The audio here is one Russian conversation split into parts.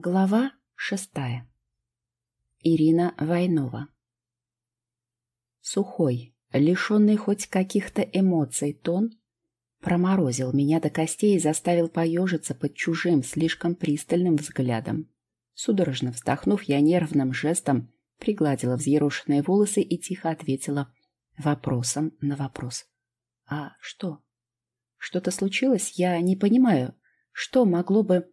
Глава шестая. Ирина Войнова. Сухой, лишенный хоть каких-то эмоций тон, проморозил меня до костей и заставил поежиться под чужим, слишком пристальным взглядом. Судорожно вздохнув, я нервным жестом пригладила взъерошенные волосы и тихо ответила вопросом на вопрос. «А что? Что-то случилось? Я не понимаю, что могло бы...»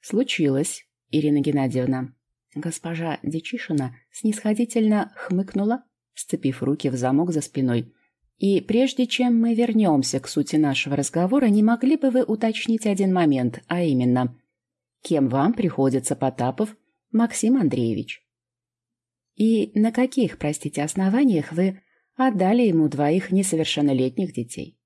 «Случилось, Ирина Геннадьевна». Госпожа Дичишина снисходительно хмыкнула, сцепив руки в замок за спиной. «И прежде чем мы вернемся к сути нашего разговора, не могли бы вы уточнить один момент, а именно, кем вам приходится Потапов Максим Андреевич? И на каких, простите, основаниях вы отдали ему двоих несовершеннолетних детей?»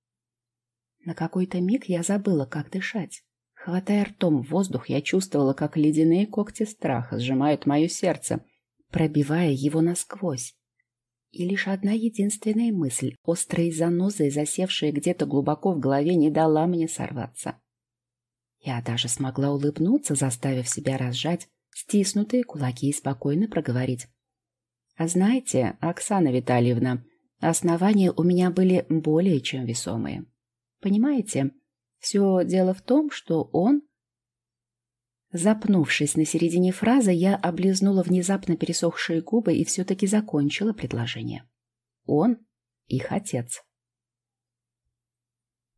На какой-то миг я забыла, как дышать. Хватая ртом воздух, я чувствовала, как ледяные когти страха сжимают мое сердце, пробивая его насквозь. И лишь одна единственная мысль, острой занозой, засевшая где-то глубоко в голове, не дала мне сорваться. Я даже смогла улыбнуться, заставив себя разжать стиснутые кулаки и спокойно проговорить. «А знаете, Оксана Витальевна, основания у меня были более чем весомые. Понимаете?» Все дело в том, что он... Запнувшись на середине фразы, я облизнула внезапно пересохшие губы и все-таки закончила предложение. Он их отец.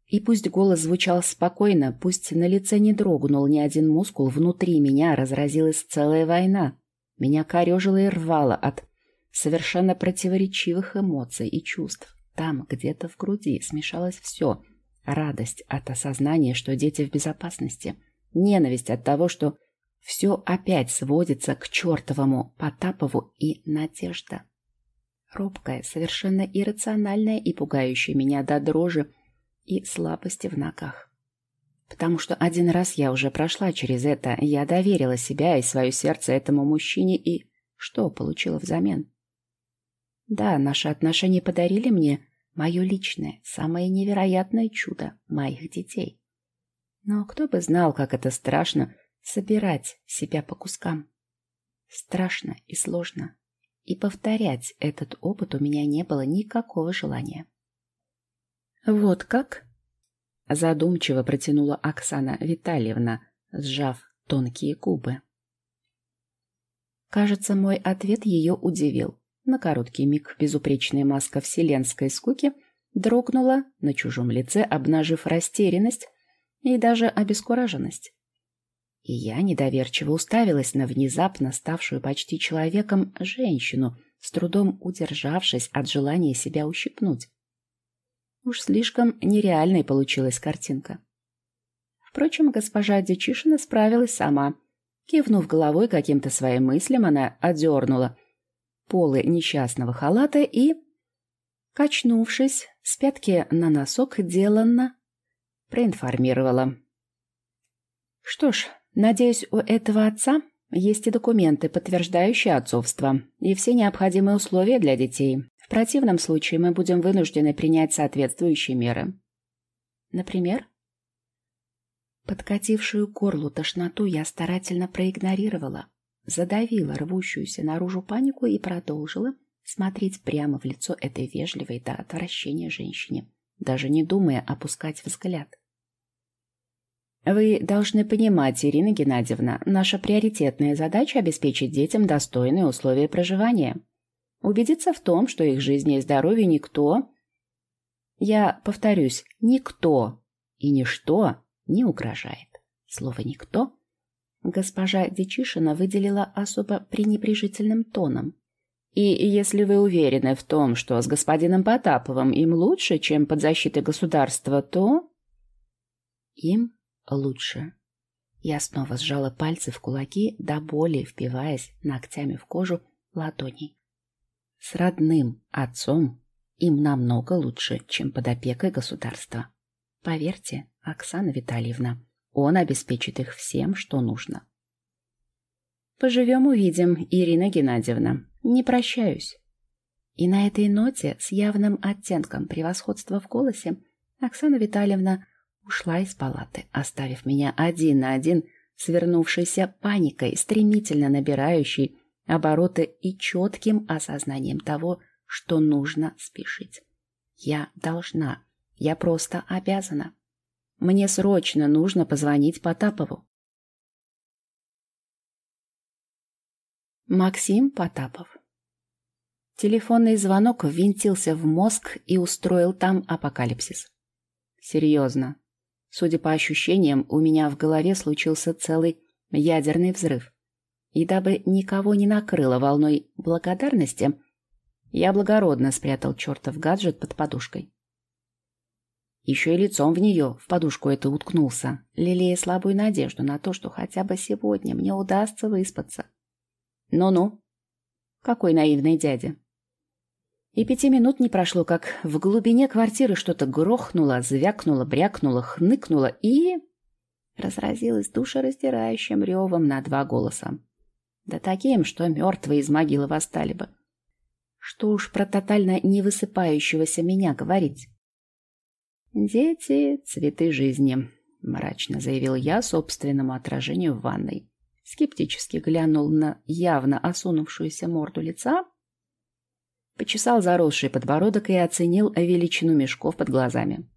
И пусть голос звучал спокойно, пусть на лице не дрогнул ни один мускул, внутри меня разразилась целая война. Меня корежило и рвало от совершенно противоречивых эмоций и чувств. Там, где-то в груди, смешалось все — Радость от осознания, что дети в безопасности. Ненависть от того, что все опять сводится к чертовому Потапову и надежда. Робкая, совершенно иррациональная и пугающая меня до дрожи и слабости в ногах. Потому что один раз я уже прошла через это, я доверила себя и свое сердце этому мужчине и что получила взамен? Да, наши отношения подарили мне Мое личное, самое невероятное чудо моих детей. Но кто бы знал, как это страшно собирать себя по кускам. Страшно и сложно. И повторять этот опыт у меня не было никакого желания. «Вот как?» — задумчиво протянула Оксана Витальевна, сжав тонкие губы. Кажется, мой ответ ее удивил. На короткий миг безупречная маска вселенской скуки дрогнула на чужом лице, обнажив растерянность и даже обескураженность. И я недоверчиво уставилась на внезапно ставшую почти человеком женщину, с трудом удержавшись от желания себя ущипнуть. Уж слишком нереальной получилась картинка. Впрочем, госпожа Дичишина справилась сама. Кивнув головой каким-то своим мыслям, она одернула полы несчастного халата и, качнувшись с пятки на носок, деланно проинформировала. Что ж, надеюсь, у этого отца есть и документы, подтверждающие отцовство, и все необходимые условия для детей. В противном случае мы будем вынуждены принять соответствующие меры. Например? Подкатившую горлу тошноту я старательно проигнорировала задавила рвущуюся наружу панику и продолжила смотреть прямо в лицо этой вежливой до отвращения женщине, даже не думая опускать взгляд. Вы должны понимать, Ирина Геннадьевна, наша приоритетная задача – обеспечить детям достойные условия проживания. Убедиться в том, что их жизни и здоровью никто, я повторюсь, никто и ничто не угрожает. Слово «никто» госпожа Дичишина выделила особо пренебрежительным тоном. «И если вы уверены в том, что с господином Потаповым им лучше, чем под защитой государства, то...» «Им лучше». Я снова сжала пальцы в кулаки, до боли впиваясь ногтями в кожу ладоней. «С родным отцом им намного лучше, чем под опекой государства. Поверьте, Оксана Витальевна, он обеспечит их всем, что нужно. Поживем увидим, Ирина Геннадьевна. Не прощаюсь. И на этой ноте с явным оттенком превосходства в голосе Оксана Витальевна ушла из палаты, оставив меня один на один свернувшейся паникой, стремительно набирающей обороты и четким осознанием того, что нужно спешить. Я должна, я просто обязана. Мне срочно нужно позвонить Потапову. Максим Потапов Телефонный звонок ввинтился в мозг и устроил там апокалипсис. Серьезно. Судя по ощущениям, у меня в голове случился целый ядерный взрыв. И дабы никого не накрыло волной благодарности, я благородно спрятал чертов гаджет под подушкой. Еще и лицом в нее, в подушку это уткнулся, лелея слабую надежду на то, что хотя бы сегодня мне удастся выспаться. Ну-ну, какой наивный дядя. И пяти минут не прошло, как в глубине квартиры что-то грохнуло, звякнуло, брякнуло, хныкнуло и... разразилось душераздирающим ревом на два голоса. Да таким, что мертвые из могилы восстали бы. Что уж про тотально не высыпающегося меня говорить. «Дети — цветы жизни», — мрачно заявил я собственному отражению в ванной. Скептически глянул на явно осунувшуюся морду лица Почесал заросший подбородок и оценил величину мешков под глазами.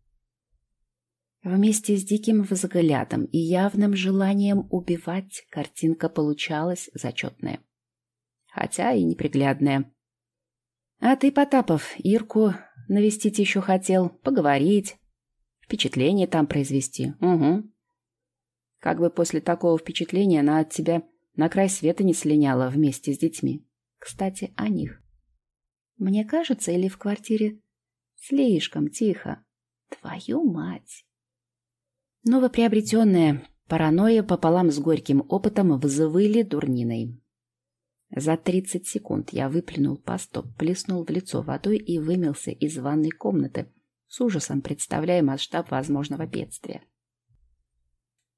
Вместе с диким взглядом и явным желанием убивать картинка получалась зачетная. Хотя и неприглядная. А ты, Потапов, Ирку навестить еще хотел, поговорить, впечатление там произвести. Угу. Как бы после такого впечатления она от тебя на край света не слиняла вместе с детьми. Кстати, о них. Мне кажется, или в квартире слишком тихо. Твою мать! Новоприобретенная паранойя пополам с горьким опытом взвыли дурниной. За тридцать секунд я выплюнул пасту, плеснул в лицо водой и вымылся из ванной комнаты, с ужасом представляя масштаб возможного бедствия.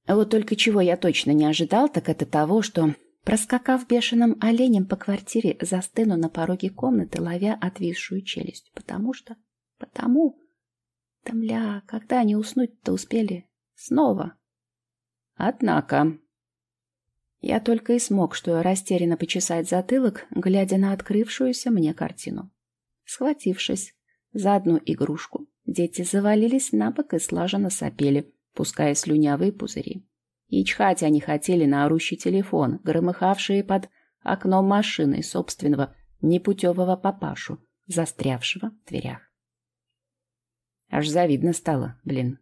Вот только чего я точно не ожидал, так это того, что Проскакав бешеным оленем по квартире, застыну на пороге комнаты, ловя отвисшую челюсть. Потому что... Потому... Тамля, когда они уснуть-то успели? Снова. Однако... Я только и смог, что растерянно почесать затылок, глядя на открывшуюся мне картину. Схватившись за одну игрушку, дети завалились на бок и слаженно сопели, пуская слюнявые пузыри. И чхать они хотели на орущий телефон, громыхавшие под окном машины собственного непутевого папашу, застрявшего в дверях. Аж завидно стало, блин.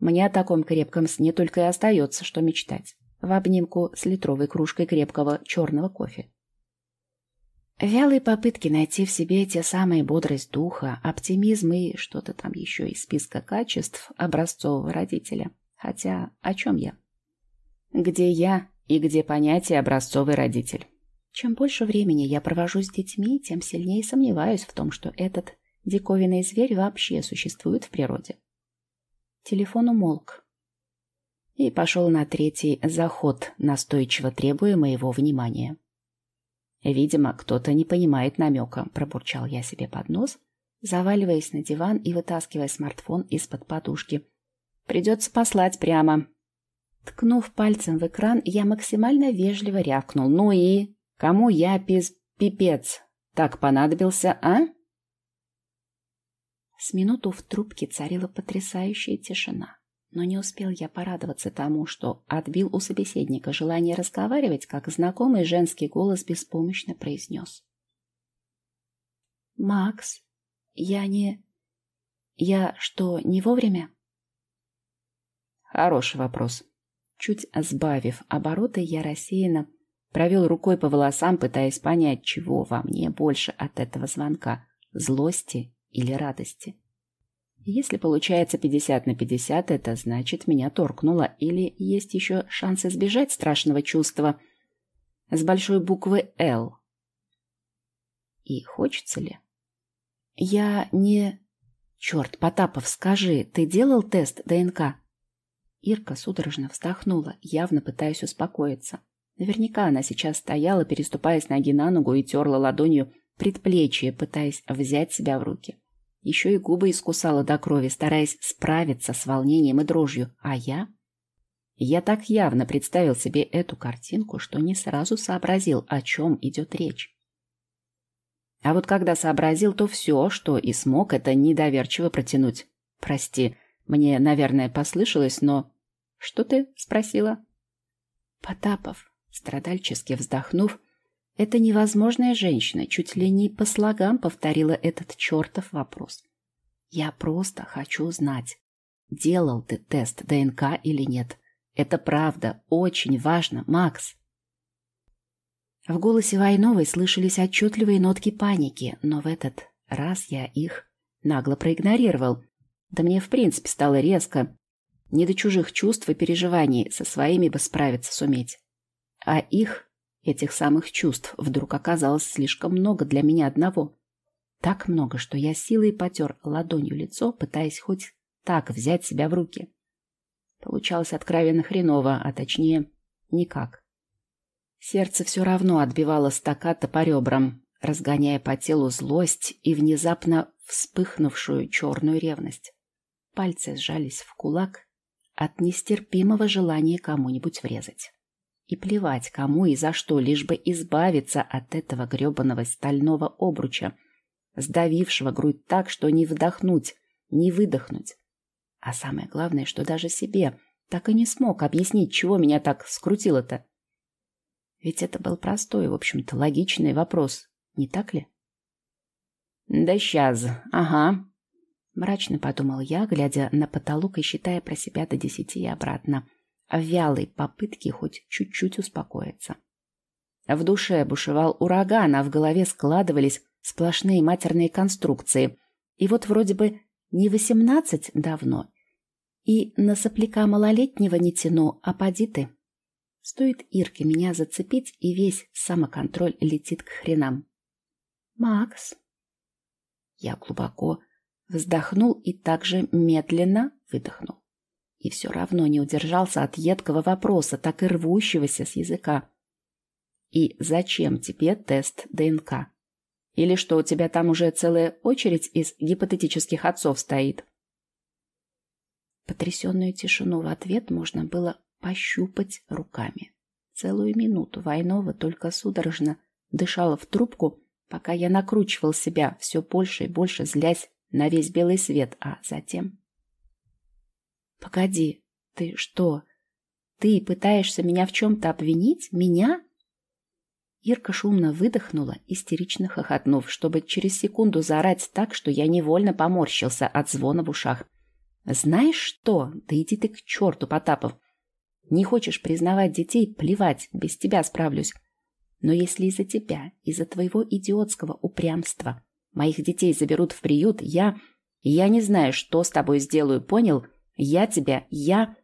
Мне о таком крепком сне только и остается, что мечтать. В обнимку с литровой кружкой крепкого черного кофе. Вялые попытки найти в себе те самые бодрость духа, оптимизм и что-то там еще из списка качеств образцового родителя. Хотя о чем я? Где я и где понятие образцовый родитель? Чем больше времени я провожу с детьми, тем сильнее сомневаюсь в том, что этот диковинный зверь вообще существует в природе. Телефон умолк. И пошел на третий заход, настойчиво требуя моего внимания. Видимо, кто-то не понимает намека, пробурчал я себе под нос, заваливаясь на диван и вытаскивая смартфон из-под подушки. Придется послать прямо. Ткнув пальцем в экран, я максимально вежливо рявкнул. «Ну и? Кому я пиз... пипец? Так понадобился, а?» С минуту в трубке царила потрясающая тишина. Но не успел я порадоваться тому, что отбил у собеседника желание разговаривать, как знакомый женский голос беспомощно произнес. «Макс, я не... Я что, не вовремя?» «Хороший вопрос», Чуть сбавив обороты, я рассеянно провел рукой по волосам, пытаясь понять, чего во мне больше от этого звонка – злости или радости. Если получается 50 на 50, это значит, меня торкнуло, или есть еще шанс избежать страшного чувства с большой буквы «Л». И хочется ли? Я не... Черт, Потапов, скажи, ты делал тест ДНК? Ирка судорожно вздохнула, явно пытаясь успокоиться. Наверняка она сейчас стояла, переступая с ноги на ногу и терла ладонью предплечье, пытаясь взять себя в руки. Еще и губы искусала до крови, стараясь справиться с волнением и дрожью. А я? Я так явно представил себе эту картинку, что не сразу сообразил, о чем идет речь. А вот когда сообразил, то все, что и смог, это недоверчиво протянуть. Прости, мне, наверное, послышалось, но... Что ты спросила? Потапов, страдальчески вздохнув, эта невозможная женщина чуть ли не по слогам повторила этот чертов вопрос. Я просто хочу знать, делал ты тест ДНК или нет. Это правда, очень важно, Макс. В голосе Войновой слышались отчетливые нотки паники, но в этот раз я их нагло проигнорировал. Да мне в принципе стало резко. Не до чужих чувств и переживаний, со своими бы справиться суметь. А их, этих самых чувств, вдруг оказалось слишком много для меня одного. Так много, что я силой потер ладонью лицо, пытаясь хоть так взять себя в руки. Получалось откровенно хреново, а точнее, никак. Сердце все равно отбивало стаката по ребрам, разгоняя по телу злость и внезапно вспыхнувшую черную ревность. Пальцы сжались в кулак от нестерпимого желания кому-нибудь врезать. И плевать, кому и за что, лишь бы избавиться от этого гребаного стального обруча, сдавившего грудь так, что не вдохнуть, не выдохнуть. А самое главное, что даже себе так и не смог объяснить, чего меня так скрутило-то. Ведь это был простой, в общем-то, логичный вопрос, не так ли? «Да сейчас, ага», — мрачно подумал я, глядя на потолок и считая про себя до десяти и обратно, в вялой попытке хоть чуть-чуть успокоиться. В душе бушевал ураган, а в голове складывались сплошные матерные конструкции. И вот вроде бы не восемнадцать давно, и на сопляка малолетнего не тяну, а поди ты. Стоит Ирке меня зацепить, и весь самоконтроль летит к хренам. «Макс?» Я глубоко вздохнул и также медленно выдохнул. И все равно не удержался от едкого вопроса, так и рвущегося с языка. «И зачем тебе тест ДНК? Или что, у тебя там уже целая очередь из гипотетических отцов стоит?» Потрясенную тишину в ответ можно было пощупать руками. Целую минуту Войнова только судорожно дышала в трубку, пока я накручивал себя, все больше и больше злясь на весь белый свет, а затем... «Погоди, ты что? Ты пытаешься меня в чем-то обвинить? Меня?» Ирка шумно выдохнула, истерично хохотнув, чтобы через секунду заорать так, что я невольно поморщился от звона в ушах. Знаешь что? Да иди ты к черту, Потапов. Не хочешь признавать детей? Плевать, без тебя справлюсь. Но если из-за тебя, из-за твоего идиотского упрямства моих детей заберут в приют, я... Я не знаю, что с тобой сделаю, понял? Я тебя... Я...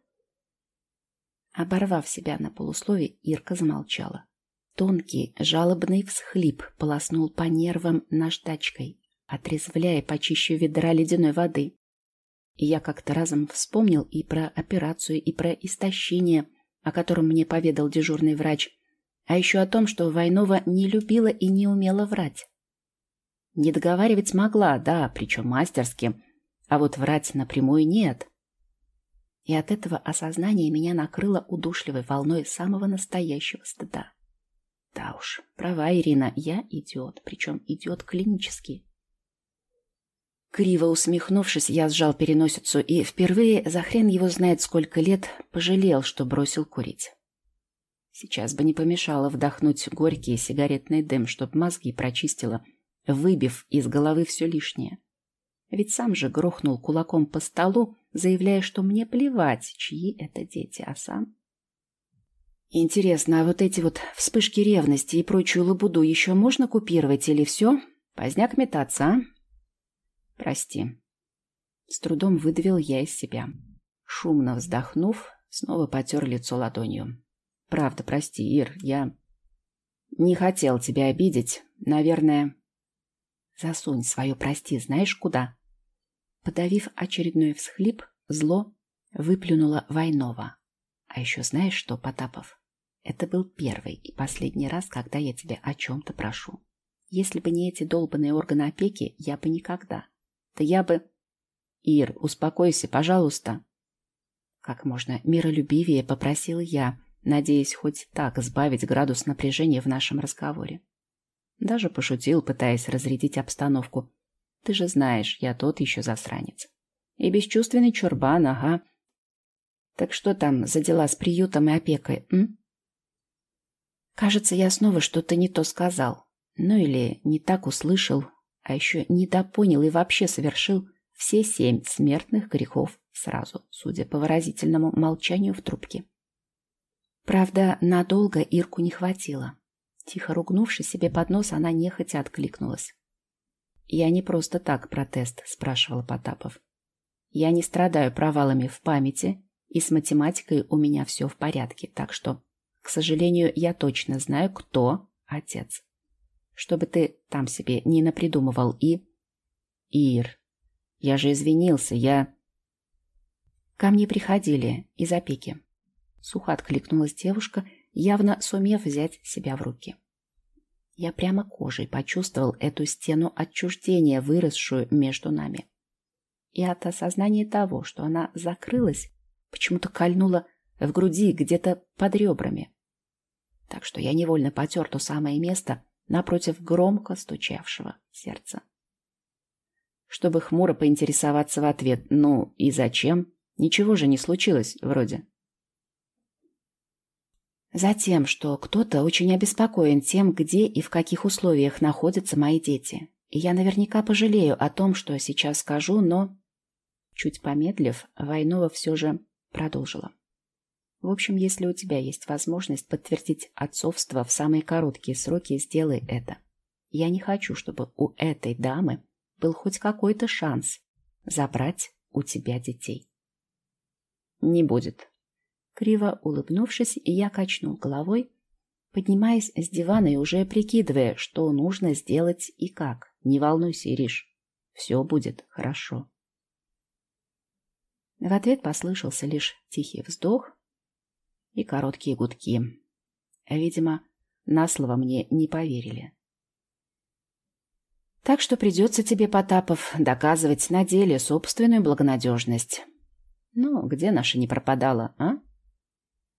Оборвав себя на полуслове, Ирка замолчала. Тонкий, жалобный всхлип полоснул по нервам наждачкой, отрезвляя почище ведра ледяной воды. Я как-то разом вспомнил и про операцию, и про истощение, о котором мне поведал дежурный врач, а еще о том, что Войнова не любила и не умела врать. Не договаривать могла, да, причем мастерски, а вот врать напрямую нет. И от этого осознания меня накрыло удушливой волной самого настоящего стыда. Да уж, права Ирина, я идиот, причем идиот клинический. Криво усмехнувшись, я сжал переносицу и впервые за хрен его знает сколько лет пожалел, что бросил курить. Сейчас бы не помешало вдохнуть горький сигаретный дым, чтоб мозги прочистило, выбив из головы все лишнее. Ведь сам же грохнул кулаком по столу, заявляя, что мне плевать, чьи это дети, а сам... Интересно, а вот эти вот вспышки ревности и прочую лабуду еще можно купировать или все? Поздняк метаться, а? Прости. С трудом выдавил я из себя. Шумно вздохнув, снова потер лицо ладонью. Правда, прости, Ир, я не хотел тебя обидеть. Наверное... Засунь свое прости знаешь куда? Подавив очередной всхлип, зло выплюнула Войнова. А еще знаешь что, Потапов? Это был первый и последний раз, когда я тебя о чем-то прошу. Если бы не эти долбанные органы опеки, я бы никогда, да я бы... Ир, успокойся, пожалуйста. Как можно миролюбивее попросил я, надеясь хоть так сбавить градус напряжения в нашем разговоре. Даже пошутил, пытаясь разрядить обстановку. Ты же знаешь, я тот еще засранец. И бесчувственный чурбан, ага. Так что там за дела с приютом и опекой, м? Кажется, я снова что-то не то сказал. Ну или не так услышал, а еще недопонял и вообще совершил все семь смертных грехов сразу, судя по выразительному молчанию в трубке. Правда, надолго Ирку не хватило. Тихо ругнувшись себе под нос, она нехотя откликнулась. «Я не просто так протест», — спрашивал Потапов. «Я не страдаю провалами в памяти, и с математикой у меня все в порядке, так что, к сожалению, я точно знаю, кто отец. Чтобы ты там себе не напридумывал и...» «Ир, я же извинился, я...» «Ко мне приходили из опеки. Сухо откликнулась девушка, явно сумев взять себя в руки. Я прямо кожей почувствовал эту стену отчуждения, выросшую между нами. И от осознания того, что она закрылась, почему-то кольнула в груди где-то под ребрами. Так что я невольно потер то самое место напротив громко стучавшего сердца. Чтобы хмуро поинтересоваться в ответ «ну и зачем?» Ничего же не случилось вроде. Затем, что кто-то очень обеспокоен тем, где и в каких условиях находятся мои дети. И я наверняка пожалею о том, что сейчас скажу, но... Чуть помедлив, Войнова все же продолжила. В общем, если у тебя есть возможность подтвердить отцовство в самые короткие сроки, сделай это. Я не хочу, чтобы у этой дамы был хоть какой-то шанс забрать у тебя детей. Не будет, Криво улыбнувшись, я качнул головой, поднимаясь с дивана и уже прикидывая, что нужно сделать и как. Не волнуйся, Ириш, все будет хорошо. В ответ послышался лишь тихий вздох и короткие гудки. Видимо, на слово мне не поверили. Так что придется тебе, Потапов, доказывать на деле собственную благонадежность. Ну, где наша не пропадала, а?